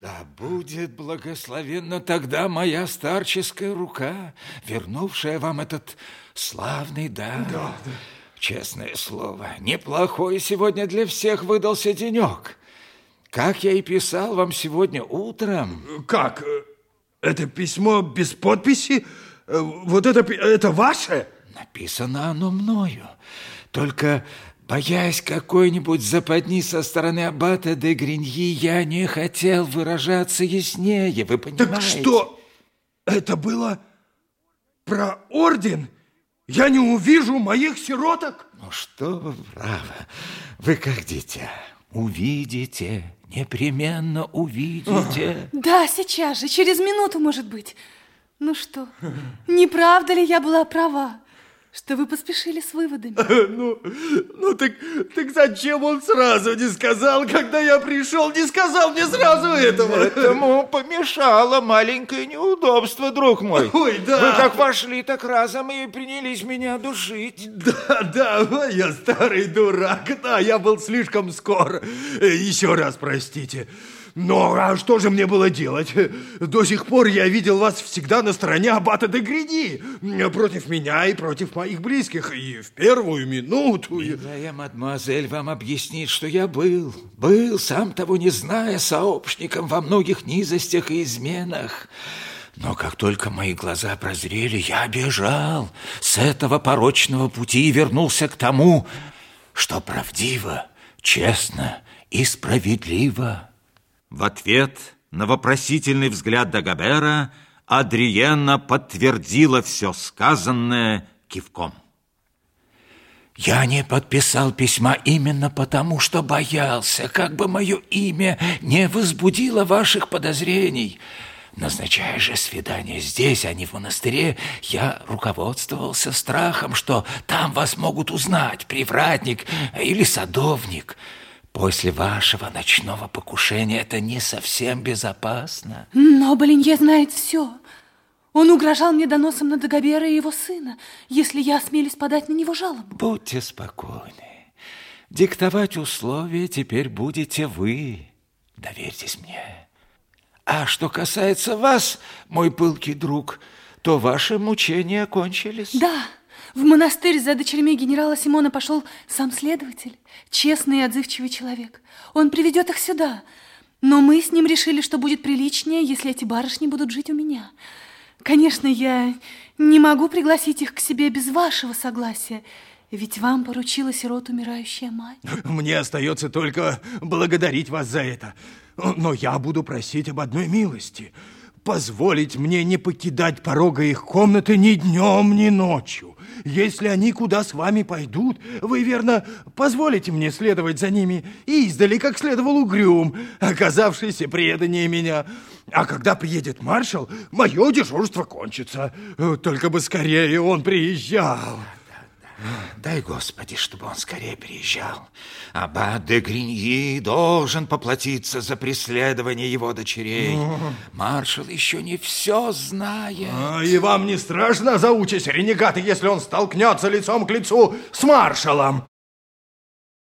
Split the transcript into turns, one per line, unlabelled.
Да будет благословенна тогда моя старческая рука, вернувшая вам этот славный дар.
Да, да.
Честное слово, неплохой сегодня для всех выдался денек. Как я и писал вам сегодня утром.
Как? Это письмо без подписи? Вот это, это ваше?
Написано оно мною. Только Боясь какой-нибудь западни со стороны аббата де Гриньи, я не хотел выражаться яснее, вы понимаете?
Так что, это было про орден? Я не увижу моих сироток?
Ну что вы, право, вы как дитя, увидите, непременно увидите.
Да, сейчас же, через минуту, может быть. Ну что, не правда ли я была права? Что вы поспешили с выводами.
Ну, ну так, так зачем он сразу не сказал, когда я пришел, не сказал мне сразу этого?
Этому помешало маленькое неудобство, друг мой.
Ой, да.
Вы как вошли, так разом и принялись меня душить.
Да, да, я старый дурак, да, я был слишком скор. Еще раз простите. Но а что же мне было делать? До сих пор я видел вас всегда на стороне аббата де Гриди, против меня и против моих близких, и в первую минуту...
Милая мадемуазель вам объяснит, что я был, был, сам того не зная, сообщником во многих низостях и изменах. Но как только мои глаза прозрели, я бежал с этого порочного пути и вернулся к тому, что правдиво, честно и справедливо.
В ответ на вопросительный взгляд Дагобера Адриена подтвердила все сказанное кивком.
Я не подписал письма именно потому, что боялся, как бы мое имя не возбудило ваших подозрений. Назначая же свидание здесь, а не в монастыре, я руководствовался страхом, что там вас могут узнать привратник или садовник – После вашего ночного покушения это не совсем безопасно.
Но Болинье знает все. Он угрожал мне доносом на Дагобера и его сына, если я осмелюсь подать на него жалобу.
Будьте спокойны. Диктовать условия теперь будете вы. Доверьтесь мне. А что касается вас, мой пылкий друг, то ваши мучения кончились.
Да. В монастырь за дочерьми генерала Симона пошел сам следователь, честный и отзывчивый человек. Он приведет их сюда. Но мы с ним решили, что будет приличнее, если эти барышни будут жить у меня. Конечно, я не могу пригласить их к себе без вашего согласия, ведь вам поручила сирот умирающая мать.
Мне остается только благодарить вас за это. Но я буду просить об одной милости – позволить мне не покидать порога их комнаты ни днем, ни ночью. Если они куда с вами пойдут, вы, верно, позволите мне следовать за ними издали, как следовал угрюм, оказавшийся преданнее меня. А когда приедет маршал, мое дежурство кончится. Только бы скорее он приезжал.
Дай, Господи, чтобы он скорее приезжал. Аббат де Гриньи должен поплатиться за преследование его дочерей. Маршал еще не все знает.
А, и вам не страшно за участь ренегата, если он столкнется лицом к лицу с маршалом?